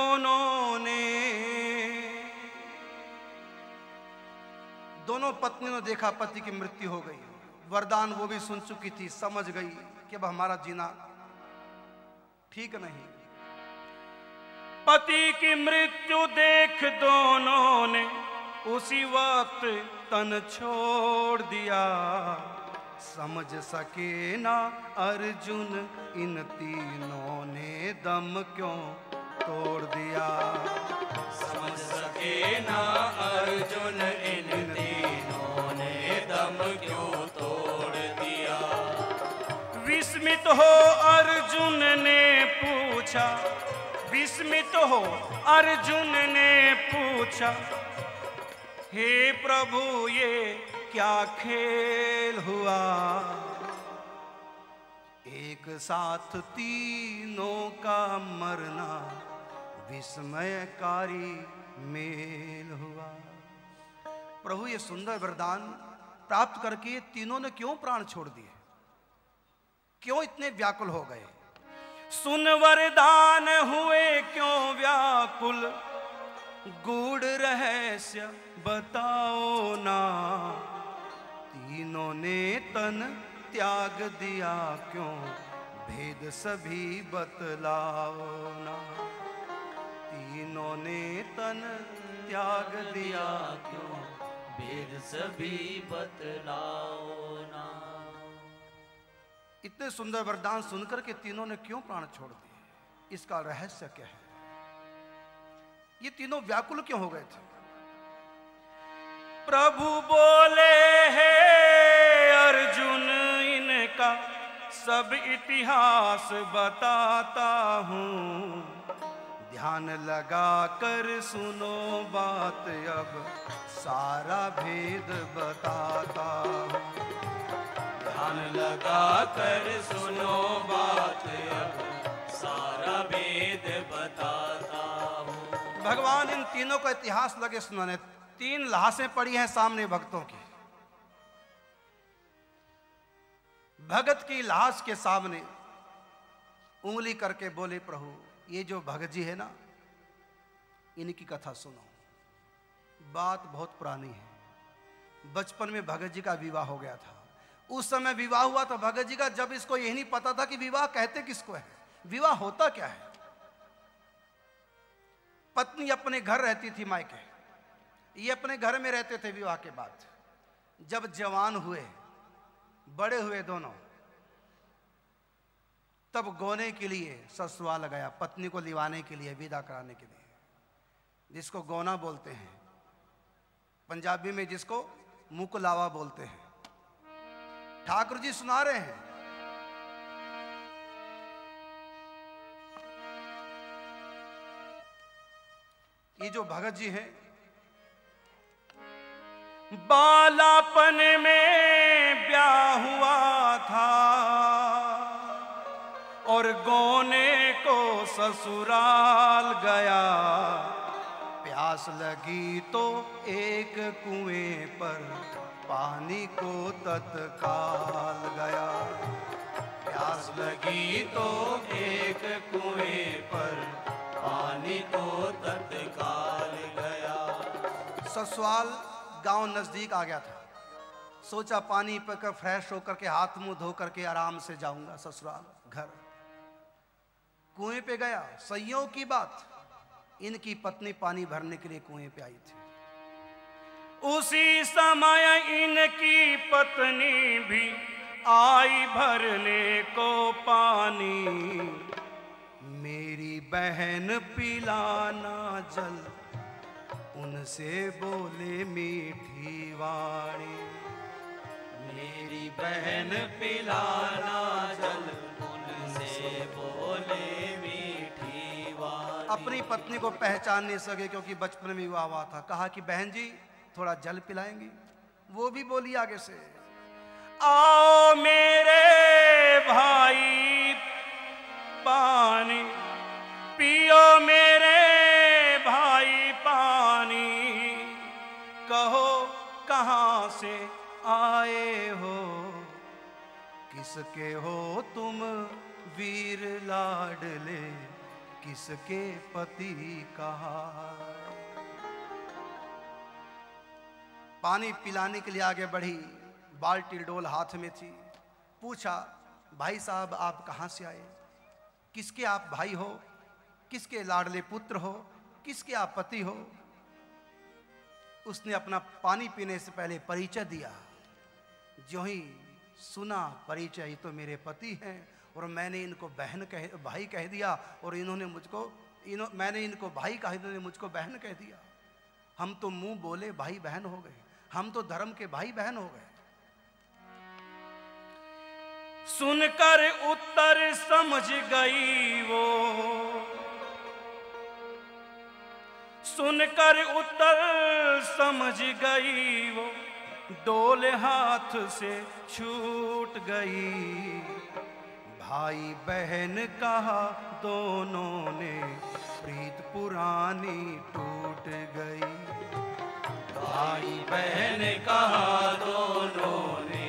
दोनों ने, दोनों पत्नियों ने देखा पति की मृत्यु हो गई। वरदान वो भी सुन चुकी थी, समझ गई कि अब हमारा जीना ठीक नहीं। पति की मृत्यु देख दोनों ने, उसी वक्त तन छोड़ दिया। समझ सके ना अर्जुन, इन तीनों ने दम क्यों तोड़ दिया। समझ सके ना अर्जुन इन तीनों ने दम क्यों तोड़ दिया? विस्मित हो अर्जुन ने पूछा। विस्मित हो अर्जुन ने पूछा हे प्रभु ये क्या खेल हुआ? एक साथ तीनों का मरना विस्मयकारी मेल हुआ। प्रभु, ये सुंदर वरदान प्राप्त करके तीनों ने क्यों प्राण छोड़ दिए? क्यों इतने व्याकुल हो गए? सुन वरदान हुए क्यों व्याकुल? गूढ़ रहस्य बताओ ना। तीनों ने तन त्याग दिया क्यों? भेद सभी बतलाओ ना। तीनों ने तन त्याग दिया क्यों? भेद सभी बतलाओ ना। इतने सुंदर वरदान सुनकर के तीनों ने क्यों प्राण छोड़ दिए? इसका रहस्य क्या है? ये तीनों व्याकुल क्यों हो गए थे? प्रभु बोले है, अर्जुन इनका सब इतिहास बताता हूँ। ध्यान लगा कर सुनो बात अब। सारा भेद बताता ध्यान लगा कर सुनो बात अब। सारा भेद बताता भगवान, इन तीनों का इतिहास लगे सुनाने तीन लाशें पड़ी हैं सामने भक्तों की। भगत की लाश के सामने उंगली करके बोले, प्रभु ये जो भगत जी है ना, इनकी कथा सुनो। बात बहुत पुरानी है। बचपन में भगत जी का विवाह हो गया था। उस समय विवाह हुआ था भगत जी का जब इसको यही नहीं पता था कि विवाह कहते किसको है। विवाह होता क्या है? पत्नी अपने घर रहती थी मायके। ये अपने घर में रहते थे विवाह के बाद। जब जवान हुए, बड़े हुए दोनों तब गोने के लिए ससुराल गया पत्नी को लिवाने के लिए, विदा कराने के लिए। जिसको गोना बोलते हैं, पंजाबी में जिसको मुकलावा बोलते हैं। ठाकुर जी सुना रहे हैं? ये जो भगत जी हैं, बालापन में गोने को ससुराल गया। प्यास लगी तो एक कुएँ पर पानी को तत्काल गया। प्यास लगी तो एक कुएँ पर पानी को तत्काल गया। ससुराल गाँव नज़दीक आ गया था। सोचा पानी पीकर फ्रेश होकर के हाथ मुँह धो करके आराम से जाऊँगा ससुराल, घर। कुएँ पे गया सैयों की बात। इनकी पत्नी पानी भरने के लिए कुएँ पे आई थी। उसी समय इनकी पत्नी भी आई भरने को पानी। मेरी बहन पिलाना जल, उनसे बोले मीठी वाणी। मेरी बहन पिलाना जल, उनसे बोले अपनी पत्नी को पहचान नहीं सके क्योंकि बचपन में विवाह हुआ था। कहा कि, बहन जी, थोड़ा जल पिलाएँगी। वो भी बोली आगे से, आओ मेरे भाई, पानी पियो मेरे भाई, पानी। कहो कहाँ से आए हो? किसके हो तुम वीर लाडले? किसके पति कहा पानी पिलाने के लिए आगे बढ़ी, बाल्टी डोल हाथ में थी। पूछा, भाई साहब, आप कहाँ से आए? किसके आप भाई हो? किसके लाडले पुत्र हो? किसके आप पति हो? उसने अपना पानी पीने से पहले परिचय दिया। जो ही सुना, परिचय तो मेरे पति हैं। और मैंने इनको बहन कह, भाई कह दिया और इन्होंने मुझको इन्हों मैंने इनको भाई कहा, इन्होंने मुझको बहन कह दिया। हम तो मुँह बोले भाई बहन हो गए। हम तो धर्म के भाई बहन हो गए। सुनकर उत्तर समझ गई वो। सुनकर उत्तर समझ गई वो। डोल हाथ से छूट गई। भाई बहन कहा, दोनों ने प्रीत पुरानी टूट गई। भाई बहन कहा, दोनों ने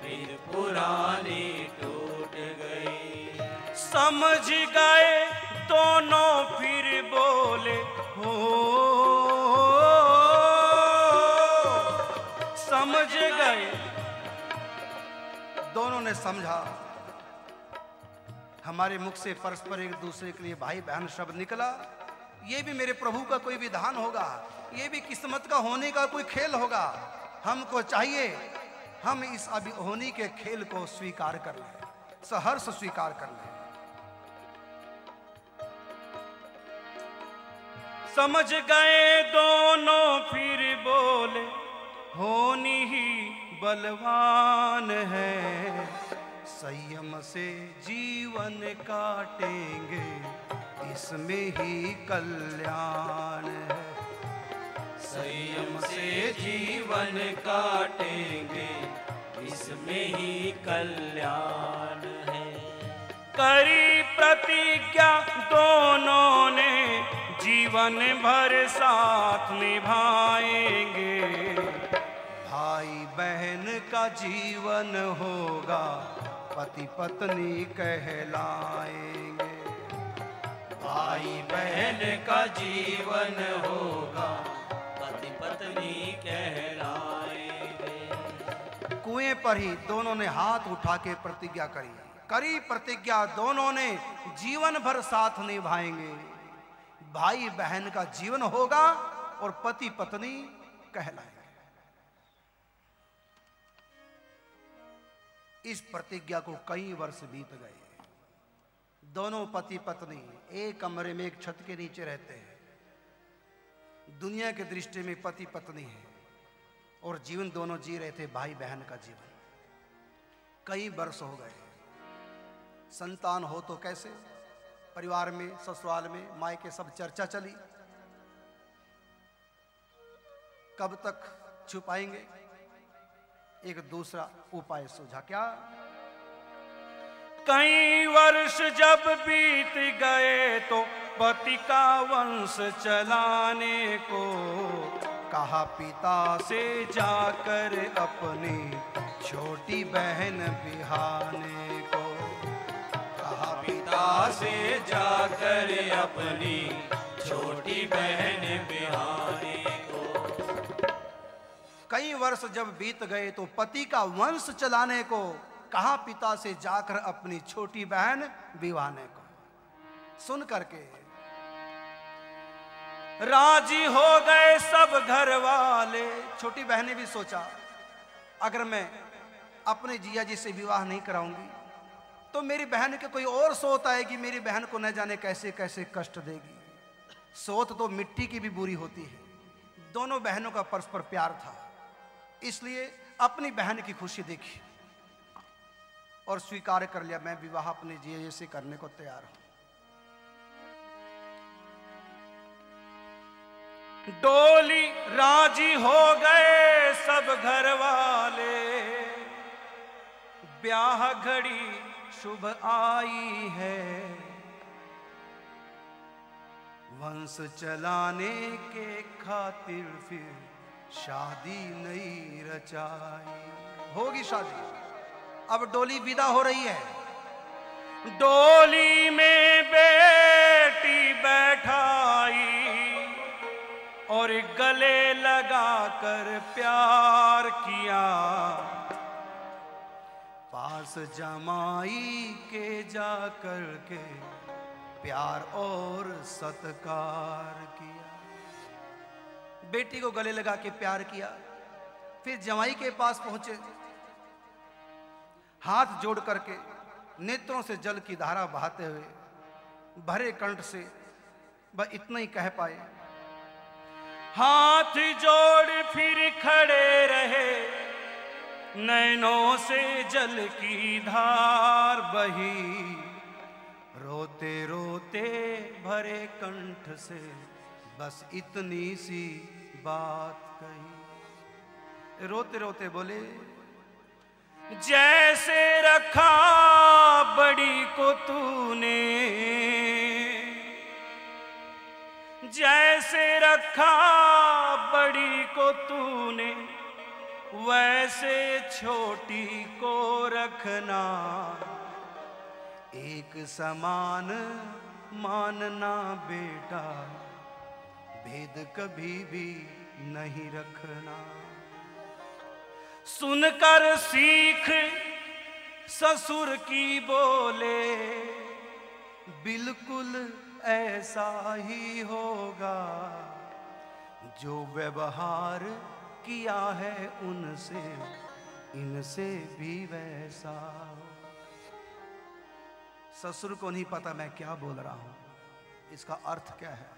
प्रीत पुरानी टूट गई। समझ गए दोनों फिर बोले, हो, समझ गए। दोनों ने समझा। हमारे मुख से परस्पर एक दूसरे के लिए भाई बहन शब्द निकला। ये भी मेरे प्रभु का कोई विधान होगा। ये भी किस्मत का होने का कोई खेल होगा। हमको चाहिए, हम इस अभिहोनी के खेल को स्वीकार कर लें, सहर्ष स्वीकार कर लें। समझ गए दोनों फिर बोले, होनी ही बलवान है। संयम से जीवन काटेंगे, इसमें ही कल्याण है। संयम से जीवन काटेंगे, इसमें ही कल्याण है। करी प्रतिज्ञा दोनों ने, जीवन भर साथ निभाएँगे। भाई बहन का जीवन होगा पति पत्नी कहलाएँगे। भाई बहन का जीवन होगा, पति पत्नी कहलाएँगे। कुएँ पर ही दोनों ने हाथ उठा के प्रतिज्ञा करी। करी प्रतिज्ञा दोनों ने जीवन भर साथ निभाएँगे। भाई बहन का जीवन होगा और पति पत्नी कहलाएँगे। इस प्रतिज्ञा को कई वर्ष बीत गए। दोनों पति पत्नी एक कमरे में, एक छत के नीचे रहते हैं। दुनिया के दृष्टि में पति पत्नी है और जीवन दोनों जी रहे थे भाई बहन का जीवन। कई वर्ष हो गए। संतान हो तो कैसे? परिवार में, ससुराल में, माई के सब चर्चा चली। कब तक छुपाएँगे? एक दूसरा उपाय सूझा। क्या? कई वर्ष जब बीत गए तो पति का वंश चलाने को कहा पिता से जाकर अपनी छोटी बहन बिहाने को। कहा पिता से जाकर अपनी छोटी बहन बिहाने कई वर्ष जब बीत गए तो पति का वंश चलाने को, कहा पिता से जाकर अपनी छोटी बहन विवाने को। सुन करके। राज़ी हो गए सब घर वाले छोटी बहन ने भी सोचा, अगर मैं अपने जिया जी से विवाह नहीं कराऊँगी तो मेरी बहन के कोई और सोत आएगी, मेरी बहन को न जाने कैसे कैसे कष्ट देगी। सोत तो मिट्टी की भी बुरी होती है, दोनों बहनों का परस्पर प्यार था। इसलिए अपनी बहन की खुशी देखी और स्वीकार कर लिया, मैं विवाह अपने जिये से करने को तैयार हूँ। डोली राज़ी हो गए सब घर वाले ब्याह घड़ी शुभ आई है। वंश चलाने के खातिर फिर शादी नहीं रचाई। होगी शादी। अब डोली विदा हो रही है। डोली में बेटी बैठाई और गले लगाकर प्यार किया। पास जमाई के जा कर के प्यार और सत्कार किया। बेटी को गले लगा के प्यार किया, फिर जमाई के पास पहुँचे। हाथ जोड़ करके नेत्रों से जल की धारा बहाते हुए भरे कंठ से वह इतना ही कह पाए, हाथ जोड़ फिर खड़े रहे, नैनों से जल की धार बही। रोते रोते भरे कंठ से बस इतनी सी बात कही। रोते रोते बोले, जैसे रखा बड़ी को तूने, जैसे रखा बड़ी को तूने, वैसे छोटी को रखना, एक समान मानना बेटा भेद कभी भी नहीं रखना। सुनकर सीख ससुर की बोले, बिल्कुल ऐसा ही होगा जो व्यवहार किया है उनसे, इनसे भी वैसा। ससुर को नहीं पता मैं क्या बोल रहा हूँ। इसका अर्थ क्या है?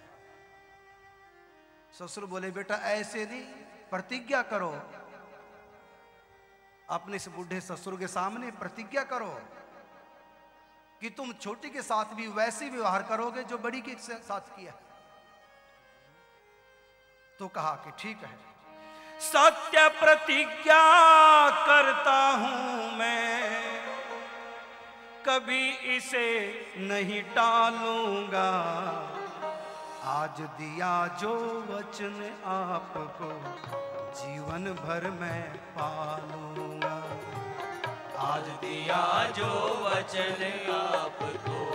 ससुर बोले, बेटा, ऐसे नहीं, प्रतिज्ञा करो। अपने इस बूढ़े ससुर के सामने प्रतिज्ञा करो कि तुम छोटी के साथ भी वैसे व्यवहार करोगे जो बड़ी के साथ किया तो कहा कि ठीक है। सत्य प्रतिज्ञा करता हूँ मैं। कभी इसे नहीं टालूँगा। आज दिया जो वचन आपको, जीवन भर मैं पालूँगा। आज दिया जो वचन आपको,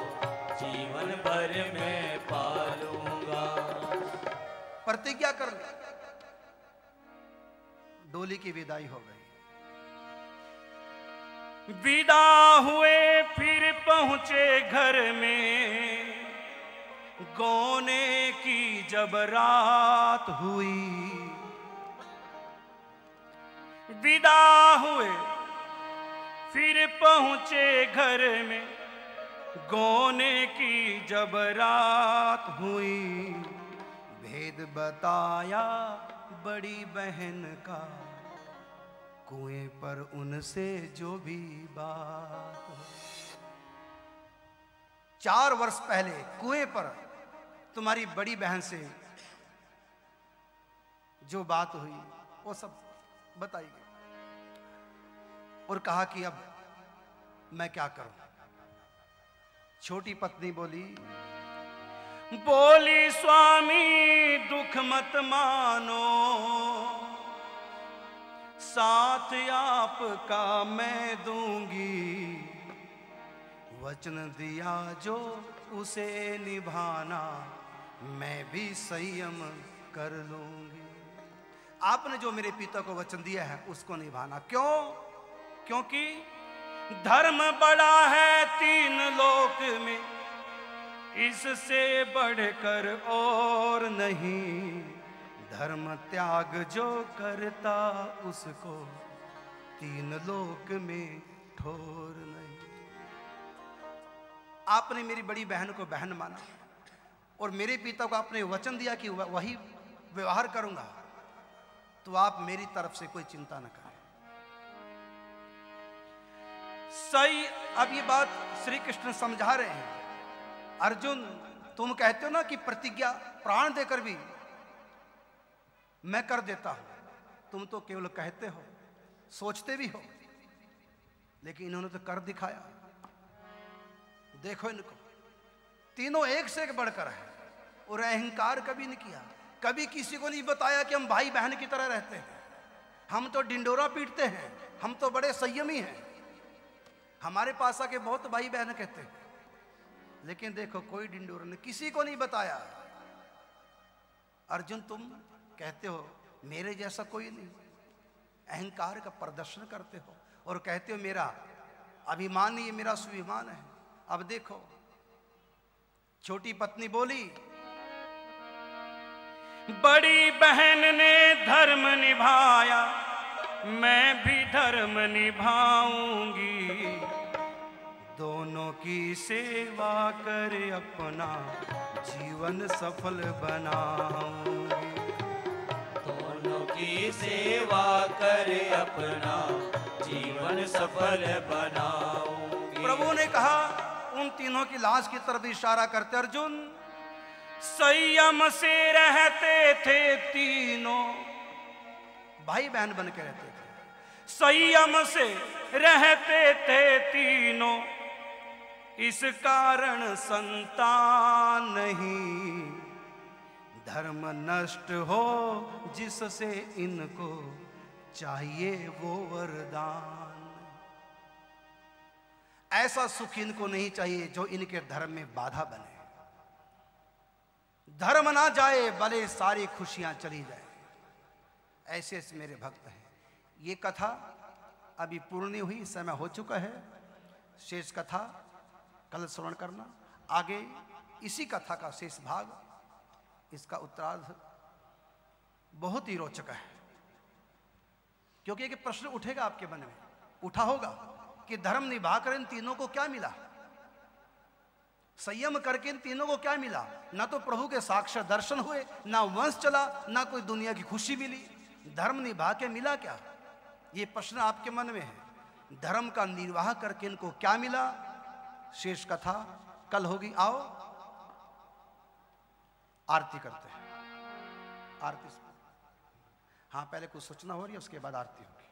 जीवन भर में पालूँगा। प्रतिज्ञा कर? डोली की विदाई हो गई। विदा हुए, फिर पहुँचे घर में। गोने की जब रात हुई। विदा हुए, फिर पहुँचे घर में। गोने की जब रात हुई, भेद बताया बड़ी बहन का। कुएँ पर उनसे जो भी बात चार वर्ष पहले कुएँ पर तुम्हारी बड़ी बहन से जो बात हुई, वो सब बताई गई। और कहा कि अब मैं क्या करूँ? छोटी पत्नी बोली बोली, स्वामी, दुख मत मानो। साथ आपका मैं दूँगी। वचन दिया जो उसे निभाना। मैं भी संयम कर लूँगी। आपने जो मेरे पिता को वचन दिया है, उसको निभाना। क्यों? क्योंकि धर्म बड़ा है तीन लोक में। इससे बढ़कर और नहीं। धर्म त्याग जो करता, उसको तीन लोक में ठोर नहीं। आपने मेरी बड़ी बहन को बहन माना। और मेरे पिता को आपने वचन दिया कि वही व्यवहार करूँगा तो आप मेरी तरफ़ से कोई चिंता न करें। सही, अब ये बात श्री कृष्ण समझा रहे हैं। अर्जुन, तुम कहते हो ना कि प्रतिज्ञा प्राण देकर भी मैं कर देता हूँ। तुम तो केवल कहते हो, सोचते भी हो, लेकिन इन्होंने तो कर दिखाया। देखो इनको, तीनों एक से एक बढ़कर है। और अहंकार कभी नहीं किया। कभी किसी को नहीं बताया कि हम भाई बहन की तरह रहते हैं। हम तो डिंडोरा पीटते हैं। हम तो बड़े संयमी हैं। हमारे पास आके बहुत भाई बहन कहते हैं। लेकिन देखो, कोई डिंडोर ने किसी को नहीं बताया। अर्जुन, तुम कहते हो, मेरे जैसा कोई नहीं। अहंकार का प्रदर्शन करते हो और कहते हो, मेरा अभिमान ही मेरा स्वाभिमान है। अब देखो, छोटी पत्नी बोली बड़ी बहन ने धर्म निभाया, मैं भी धर्म निभाऊँगी। दोनों की सेवा कर अपना जीवन सफल बनाऊँगी। दोनों की सेवा कर अपना जीवन सफल बनाऊँगी। प्रभु ने कहा, उन तीनों की लाश की तरफ़ इशारा करते अर्जुन संयम से रहते थे तीनों। भाई बहन बन के रहते थे। संयम से रहते थे तीनों। इस कारण संतान नहीं। धर्म नष्ट हो जिससे इनको चाहिए वो वरदान। ऐसा सुख इनको नहीं चाहिए जो इनके धर्म में बाधा बने। धर्म ना जाए, भले सारी खुशियाँ चली जाए। ऐसे मेरे भक्त हैं। ये कथा अभी पूर्ण हुई, समय हो चुका है। शेष कथा, कल श्रवण करना। आगे इसी कथा का शेष भाग। इसका उत्तरार्ध बहुत ही रोचक है। क्योंकि एक प्रश्न उठेगा आपके मन में। उठा होगा कि धर्म निभाकर इन तीनों को क्या मिला? संयम करके इन तीनों को क्या मिला? ना तो प्रभु के साक्षात दर्शन हुए, ना वंश चला, ना कोई दुनिया की खुशी मिली। धर्म निभा के मिला क्या? ये प्रश्न आपके मन में है। धर्म का निर्वाह करके इनको क्या मिला? शेष कथा कल होगी। आओ, आरती करते हैं। आरती हाँ पहले कुछ सूचना हो रही है, उसके बाद आरती होगी।